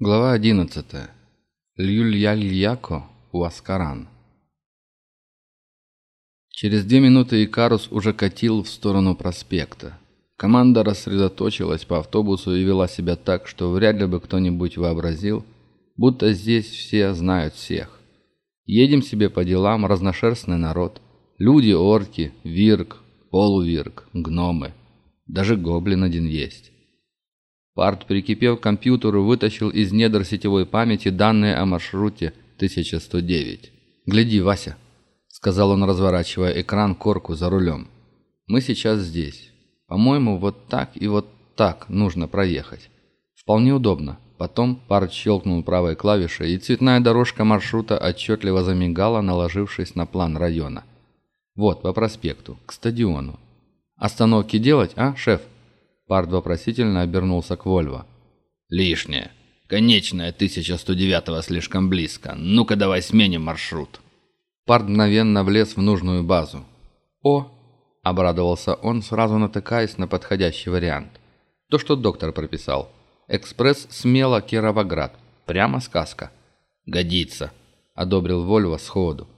Глава 11. Льюльяльяко Уаскаран. Через две минуты Икарус уже катил в сторону проспекта. Команда рассредоточилась по автобусу и вела себя так, что вряд ли бы кто-нибудь вообразил, будто здесь все знают всех. Едем себе по делам, разношерстный народ. Люди, орки, вирк, полувирк, гномы. Даже гоблин один есть. Парт, прикипев к компьютеру, вытащил из недр сетевой памяти данные о маршруте 1109. «Гляди, Вася», — сказал он, разворачивая экран корку за рулем. «Мы сейчас здесь. По-моему, вот так и вот так нужно проехать. Вполне удобно». Потом Парт щелкнул правой клавишей, и цветная дорожка маршрута отчетливо замигала, наложившись на план района. «Вот, по проспекту, к стадиону. Остановки делать, а, шеф?» Парт вопросительно обернулся к Вольво. «Лишнее. Конечная 1109-го слишком близко. Ну-ка давай сменим маршрут». Парт мгновенно влез в нужную базу. «О!» – обрадовался он, сразу натыкаясь на подходящий вариант. То, что доктор прописал. «Экспресс смело Кировоград. Прямо сказка». «Годится», – одобрил Вольво сходу.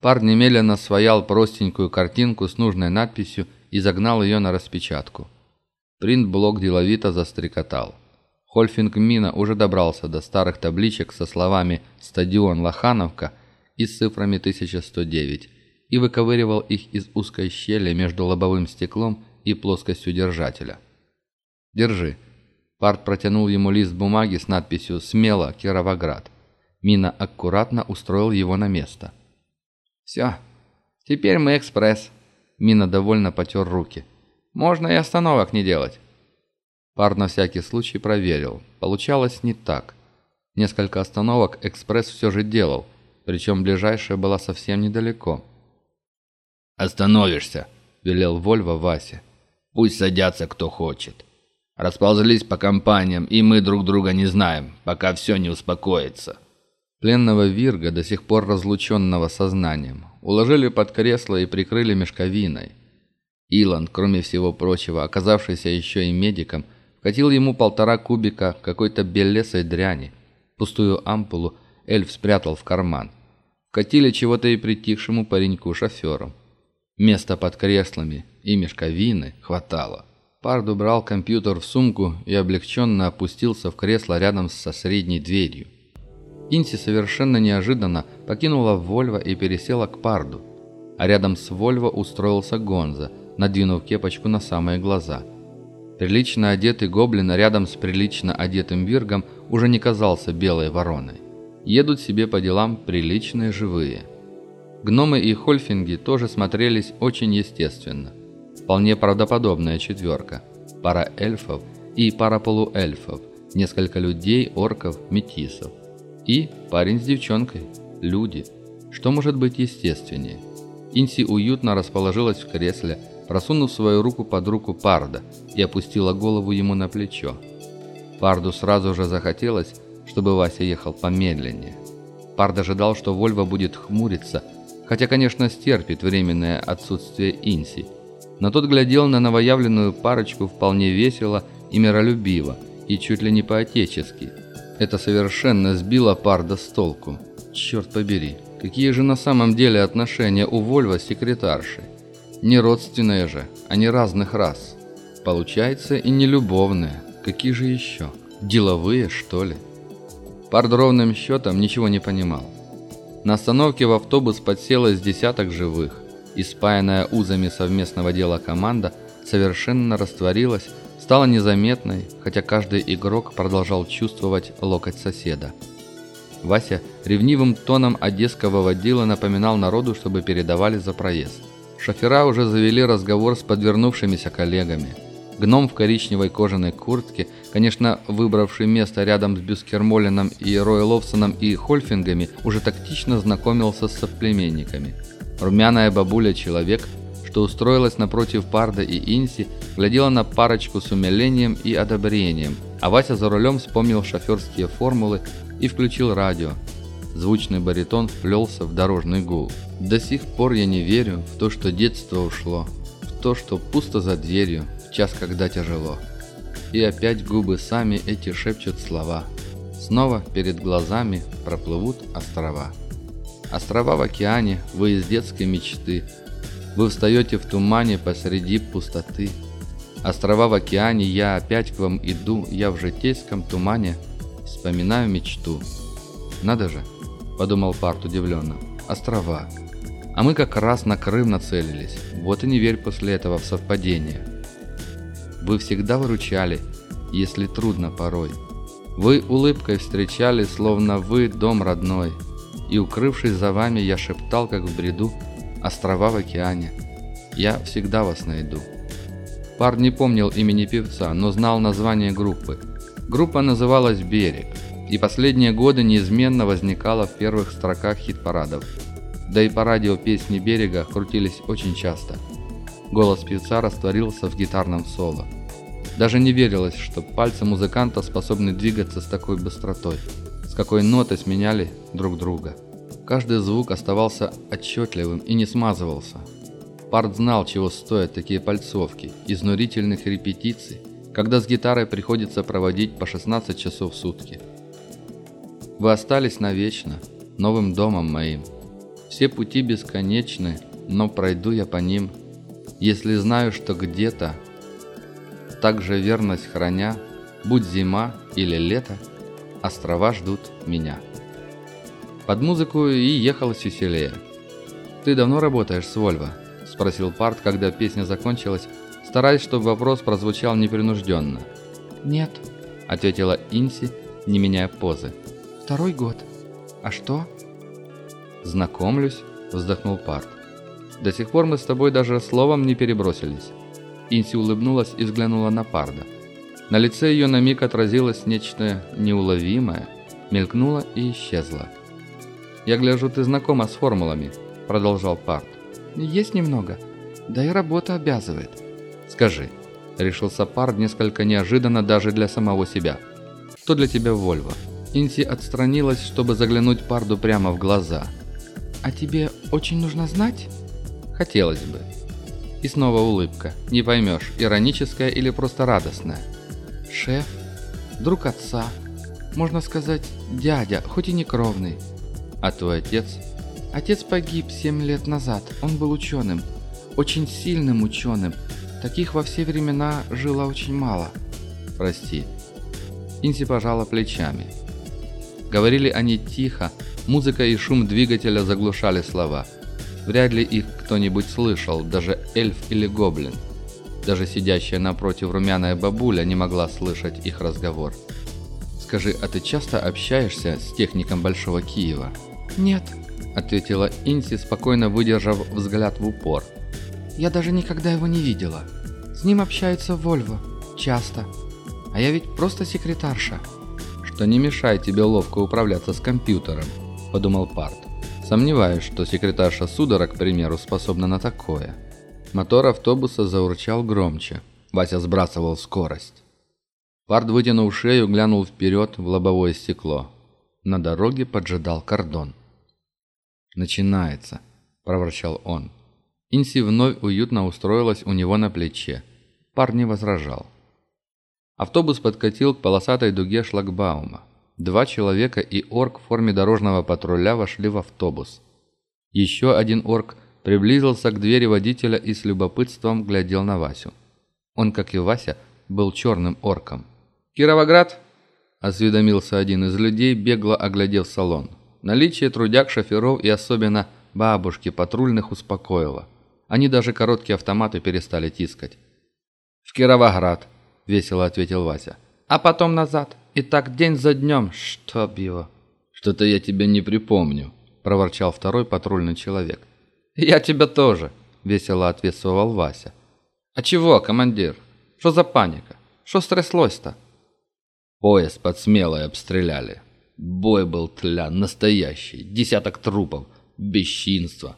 Парт немедленно своял простенькую картинку с нужной надписью и загнал ее на распечатку. Принт-блок деловито застрекотал. Хольфинг Мина уже добрался до старых табличек со словами «Стадион Лохановка» и с цифрами 1109 и выковыривал их из узкой щели между лобовым стеклом и плоскостью держателя. «Держи». Парт протянул ему лист бумаги с надписью «Смело, Кировоград». Мина аккуратно устроил его на место. «Все. Теперь мы экспресс». Мина довольно потер руки. Можно и остановок не делать». Пар на всякий случай проверил. Получалось не так. Несколько остановок экспресс все же делал, причем ближайшая была совсем недалеко. «Остановишься», — велел Вольво Васе. «Пусть садятся кто хочет. Расползлись по компаниям, и мы друг друга не знаем, пока все не успокоится». Пленного Вирга, до сих пор разлученного сознанием, уложили под кресло и прикрыли мешковиной. Илон, кроме всего прочего, оказавшийся еще и медиком, вкатил ему полтора кубика какой-то белесой дряни. Пустую ампулу эльф спрятал в карман. Вкатили чего-то и притихшему пареньку-шоферу. Места под креслами и мешковины хватало. Парду брал компьютер в сумку и облегченно опустился в кресло рядом со средней дверью. Инси совершенно неожиданно покинула Вольво и пересела к Парду. А рядом с Вольво устроился Гонза – надвинув кепочку на самые глаза. Прилично одетый гоблин рядом с прилично одетым виргом уже не казался белой вороной. Едут себе по делам приличные живые. Гномы и хольфинги тоже смотрелись очень естественно. Вполне правдоподобная четверка. Пара эльфов и пара полуэльфов, несколько людей, орков, метисов. И парень с девчонкой. Люди. Что может быть естественнее? Инси уютно расположилась в кресле, просунув свою руку под руку Парда и опустила голову ему на плечо. Парду сразу же захотелось, чтобы Вася ехал помедленнее. Пард ожидал, что Вольва будет хмуриться, хотя, конечно, стерпит временное отсутствие Инси. Но тот глядел на новоявленную парочку вполне весело и миролюбиво, и чуть ли не по-отечески. Это совершенно сбило Парда с толку. Черт побери, какие же на самом деле отношения у Вольва с секретаршей? Не родственные же, а не разных рас. Получается и не любовные. Какие же еще? Деловые, что ли? Пард ровным счетом ничего не понимал. На остановке в автобус подсело из десяток живых, и спаянная узами совместного дела команда совершенно растворилась, стала незаметной, хотя каждый игрок продолжал чувствовать локоть соседа. Вася ревнивым тоном одесского водила напоминал народу, чтобы передавали за проезд. Шофера уже завели разговор с подвернувшимися коллегами. Гном в коричневой кожаной куртке, конечно, выбравший место рядом с Бюскермолином и Ройловсоном и Хольфингами, уже тактично знакомился с соплеменниками. Румяная бабуля-человек, что устроилась напротив Парда и Инси, глядела на парочку с умилением и одобрением, а Вася за рулем вспомнил шоферские формулы и включил радио, Звучный баритон вплелся в дорожный гул. До сих пор я не верю в то, что детство ушло, в то, что пусто за дверью, в час, когда тяжело. И опять губы сами эти шепчут слова. Снова перед глазами проплывут острова. Острова в океане, вы из детской мечты. Вы встаете в тумане посреди пустоты. Острова в океане, я опять к вам иду, я в житейском тумане вспоминаю мечту. Надо же, подумал Парт удивленно. Острова. А мы как раз на Крым нацелились. Вот и не верь после этого в совпадение. Вы всегда выручали, если трудно порой. Вы улыбкой встречали, словно вы дом родной. И укрывшись за вами, я шептал, как в бреду, острова в океане. Я всегда вас найду. Пар не помнил имени певца, но знал название группы. Группа называлась «Берег», и последние годы неизменно возникала в первых строках хит-парадов. Да и по радио песни «Берега» крутились очень часто. Голос певца растворился в гитарном соло. Даже не верилось, что пальцы музыканта способны двигаться с такой быстротой, с какой ноты сменяли друг друга. Каждый звук оставался отчетливым и не смазывался. Парт знал, чего стоят такие пальцовки, изнурительных репетиций, когда с гитарой приходится проводить по 16 часов в сутки. Вы остались навечно, новым домом моим. Все пути бесконечны, но пройду я по ним, если знаю, что где-то также верность храня, будь зима или лето, острова ждут меня. Под музыку и ехалось веселее. «Ты давно работаешь с Вольво?» – спросил Парт, когда песня закончилась, стараясь, чтобы вопрос прозвучал непринужденно. «Нет», – ответила Инси, не меняя позы. «Второй год. А что?» «Знакомлюсь», – вздохнул Парт. «До сих пор мы с тобой даже словом не перебросились». Инси улыбнулась и взглянула на Парда. На лице ее на миг отразилось нечто неуловимое, мелькнуло и исчезло. «Я гляжу, ты знакома с формулами», — продолжал Пард. «Есть немного. Да и работа обязывает». «Скажи», — решился Пард несколько неожиданно даже для самого себя. «Что для тебя Вольво?» Инси отстранилась, чтобы заглянуть Парду прямо в глаза. «А тебе очень нужно знать?» «Хотелось бы», и снова улыбка. Не поймешь, ироническая или просто радостная. Шеф, друг отца, можно сказать, дядя, хоть и не кровный. А твой отец? Отец погиб семь лет назад. Он был ученым. Очень сильным ученым. Таких во все времена жило очень мало. Прости. Инси пожала плечами. Говорили они тихо, музыка и шум двигателя заглушали слова. Вряд ли их кто-нибудь слышал, даже эльф или гоблин. Даже сидящая напротив румяная бабуля не могла слышать их разговор. «Скажи, а ты часто общаешься с техником Большого Киева?» «Нет», — ответила Инси, спокойно выдержав взгляд в упор. «Я даже никогда его не видела. С ним общается Вольво. Часто. А я ведь просто секретарша». «Что не мешает тебе ловко управляться с компьютером», — подумал Парт. Сомневаюсь, что секретарша Судора, к примеру, способна на такое. Мотор автобуса заурчал громче. Вася сбрасывал скорость. Пард, вытянув шею, глянул вперед в лобовое стекло. На дороге поджидал кордон. «Начинается», – проворчал он. Инси вновь уютно устроилась у него на плече. Пар не возражал. Автобус подкатил к полосатой дуге шлагбаума. Два человека и орк в форме дорожного патруля вошли в автобус. Еще один орк приблизился к двери водителя и с любопытством глядел на Васю. Он, как и Вася, был черным орком. «Кировоград?» – осведомился один из людей, бегло оглядев салон. Наличие трудяг, шоферов и особенно бабушки патрульных успокоило. Они даже короткие автоматы перестали тискать. «В Кировоград», – весело ответил Вася. «А потом назад». И так день за днем, чтоб его. Что-то я тебя не припомню, проворчал второй патрульный человек. Я тебя тоже, весело ответствовал Вася. А чего, командир? Что за паника? Что стряслось-то? Поезд под смелой обстреляли. Бой был тля настоящий, десяток трупов, бесчинство.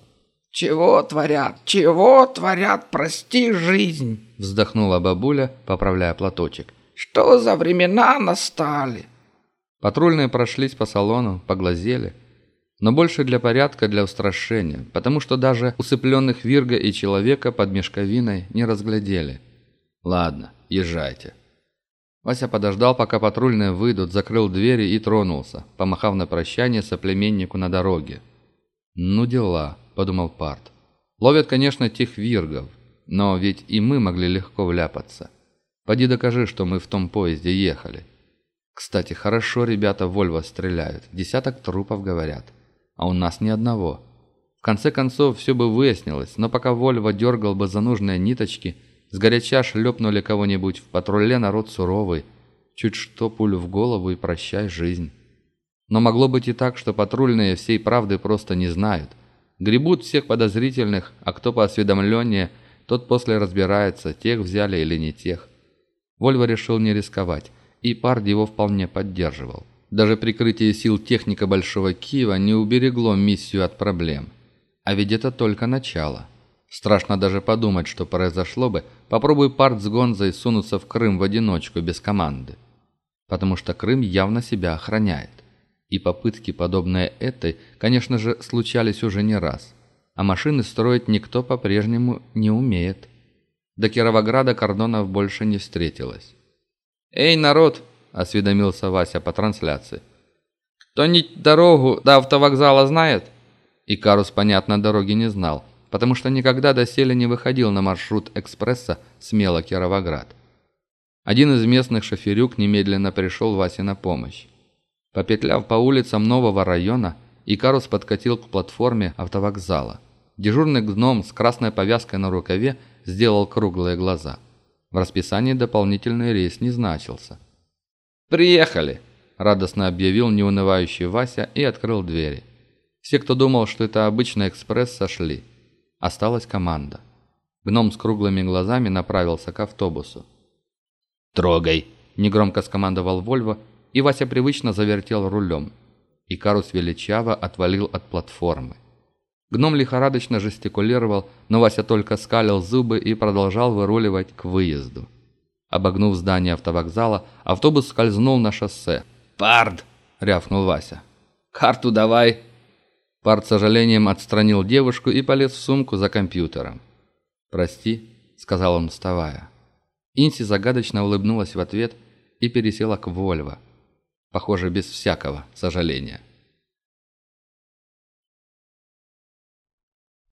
«Чего творят? Чего творят? Прости жизнь!» Вздохнула бабуля, поправляя платочек. Что за времена настали?» Патрульные прошлись по салону, поглазели. Но больше для порядка, для устрашения, потому что даже усыпленных Вирга и Человека под мешковиной не разглядели. «Ладно, езжайте». Вася подождал, пока патрульные выйдут, закрыл двери и тронулся, помахав на прощание соплеменнику на дороге. «Ну дела», — подумал Парт. «Ловят, конечно, тех виргов, но ведь и мы могли легко вляпаться. Поди докажи, что мы в том поезде ехали». Кстати, хорошо ребята в Вольво стреляют, десяток трупов говорят, а у нас ни одного. В конце концов, все бы выяснилось, но пока Вольво дергал бы за нужные ниточки, сгоряча шлепнули кого-нибудь в патруле народ суровый, чуть что пулю в голову и прощай жизнь. Но могло быть и так, что патрульные всей правды просто не знают. Гребут всех подозрительных, а кто поосведомленнее, тот после разбирается, тех взяли или не тех. Вольво решил не рисковать и Пард его вполне поддерживал. Даже прикрытие сил техника Большого Киева не уберегло миссию от проблем. А ведь это только начало. Страшно даже подумать, что произошло бы, попробуй Парт с Гонзой сунуться в Крым в одиночку, без команды. Потому что Крым явно себя охраняет. И попытки, подобные этой, конечно же, случались уже не раз. А машины строить никто по-прежнему не умеет. До Кировограда кордонов больше не встретилось. «Эй, народ!» – осведомился Вася по трансляции. «Кто-нибудь дорогу до автовокзала знает?» И Карус, понятно, дороги не знал, потому что никогда доселе не выходил на маршрут экспресса Смело-Кировоград. Один из местных шоферюк немедленно пришел Васе на помощь. Попетляв по улицам нового района, Икарус подкатил к платформе автовокзала. Дежурный гном с красной повязкой на рукаве сделал круглые глаза – в расписании дополнительный рейс не значился. «Приехали!» – радостно объявил неунывающий Вася и открыл двери. Все, кто думал, что это обычный экспресс, сошли. Осталась команда. Гном с круглыми глазами направился к автобусу. «Трогай!» – негромко скомандовал Вольво, и Вася привычно завертел рулем. И Карус величаво отвалил от платформы. Гном лихорадочно жестикулировал, но Вася только скалил зубы и продолжал выруливать к выезду. Обогнув здание автовокзала, автобус скользнул на шоссе. «Пард!» — рявкнул Вася. «Карту давай!» Пард с сожалением отстранил девушку и полез в сумку за компьютером. «Прости», — сказал он, вставая. Инси загадочно улыбнулась в ответ и пересела к Вольво. Похоже, без всякого сожаления.